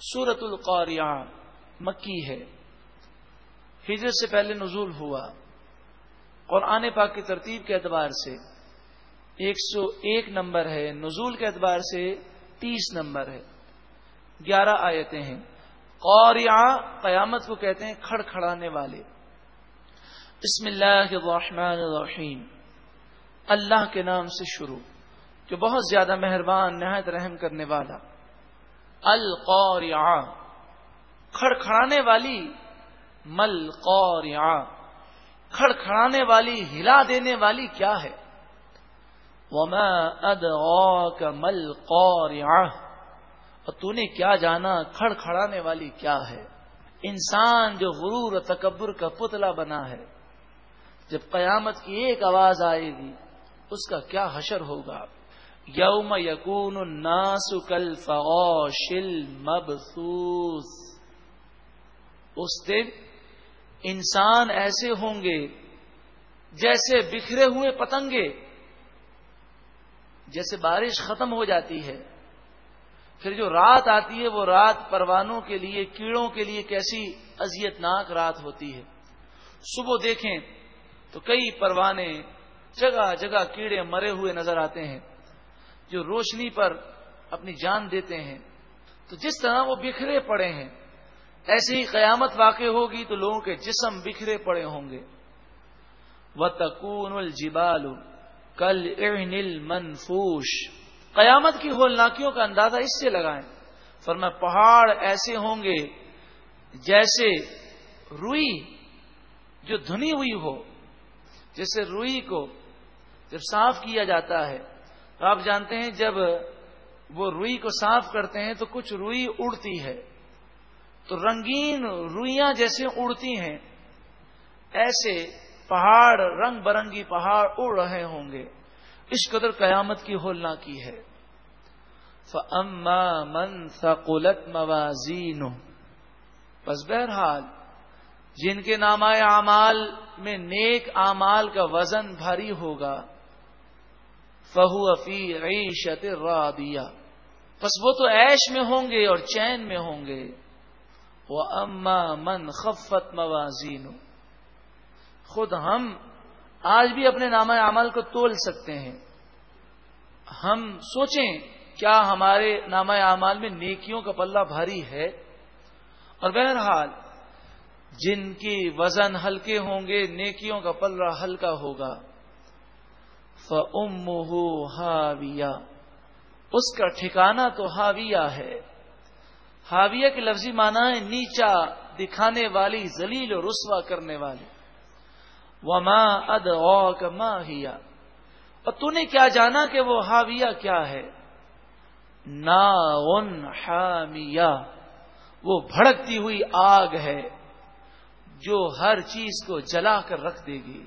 سورت القاریہ مکی ہے۔ ہجرت سے پہلے نزول ہوا۔ قرآن پاک کی ترتیب کے اعتبار سے ایک سو ایک نمبر ہے، نزول کے اعتبار سے تیس نمبر ہے۔ گیارہ آیتیں ہیں۔ قوریہ قیامت کو کہتے ہیں کھڑ کھڑانے والے۔ بسم اللہ الرحمن الرحیم۔ اللہ کے نام سے شروع، جو بہت زیادہ مہربان، نہایت رحم کرنے والا۔ القوریہ کھڑ کھڑانے والی مل قوریہ کھڑ کھڑانے والی ہلا دینے والی کیا ہے؟ وما ادعاك مل قوریہ اور تو نے کیا جانا؟ کھڑکھڑانے والی کیا ہے؟ انسان جو غرور و تکبر کا پتلا بنا ہے۔ جب قیامت کی ایک آواز آئے گی، اس کا کیا حشر ہوگا؟ یوم یقون الناس کل فغوشل مبسوس اس دن انسان ایسے ہوں گے جیسے بکھرے ہوئے پتنگے، جیسے بارش ختم ہو جاتی ہے۔ پھر جو رات آتی ہے، وہ رات پروانوں کے لیے، کیڑوں کے لیے کیسی اذیت ناک رات ہوتی ہے۔ صبح دیکھیں تو کئی پروانے جگہ جگہ کیڑے مرے ہوئے نظر آتے ہیں۔ جو روشنی پر اپنی جان دیتے ہیں، تو جس طرح وہ بکھرے پڑے ہیں ایسی ہی قیامت واقع ہوگی تو لوگوں کے جسم بکھرے پڑے ہوں گے۔ و تکون الجبال کل منفوش قیامت کی ہولناکیوں کا اندازہ اس سے لگائیں۔ فرما پہاڑ ایسے ہوں گے جیسے روئی جو دھنی ہوئی ہو، جیسے روئی کو جب صاف کیا جاتا ہے تو آپ جانتے ہیں جب وہ روئی کو صاف کرتے ہیں تو کچھ روئی اڑتی ہے۔ تو رنگین روئیاں جیسے اڑتی ہیں، ایسے پہاڑ، رنگ برنگی پہاڑ اڑ رہے ہوں گے۔ اس قدر قیامت کی ہولنا کی ہے۔ من ثقلت موازین بس بہرحال، جن کے نام اعمال میں نیک اعمال کا وزن بھاری ہوگا فہو افی عیشت رابیہ بس وہ تو ایش میں ہوں گے اور چین میں ہوں گے۔ وہ اما من خفت موازین۔ خود ہم آج بھی اپنے نامہ اعمال کو تول سکتے ہیں۔ ہم سوچیں کیا ہمارے نامہ اعمال میں نیکیوں کا پلہ بھاری ہے؟ اور بہرحال جن کی وزن ہلکے ہوں گے، نیکیوں کا پلہ ہلکا ہوگا۔ فم ہاویہ اس کا ٹھکانہ تو ہاویہ ہے۔ ہاویہ کے لفظی معنی ہے نیچا، دکھانے والی زلیل و رسوا کرنے والی۔ وما اد ماں ہیا اور تو نے کیا جانا کہ وہ ہاویہ کیا ہے؟ نا حامیہ وہ بھڑکتی ہوئی آگ ہے جو ہر چیز کو جلا کر رکھ دے گی۔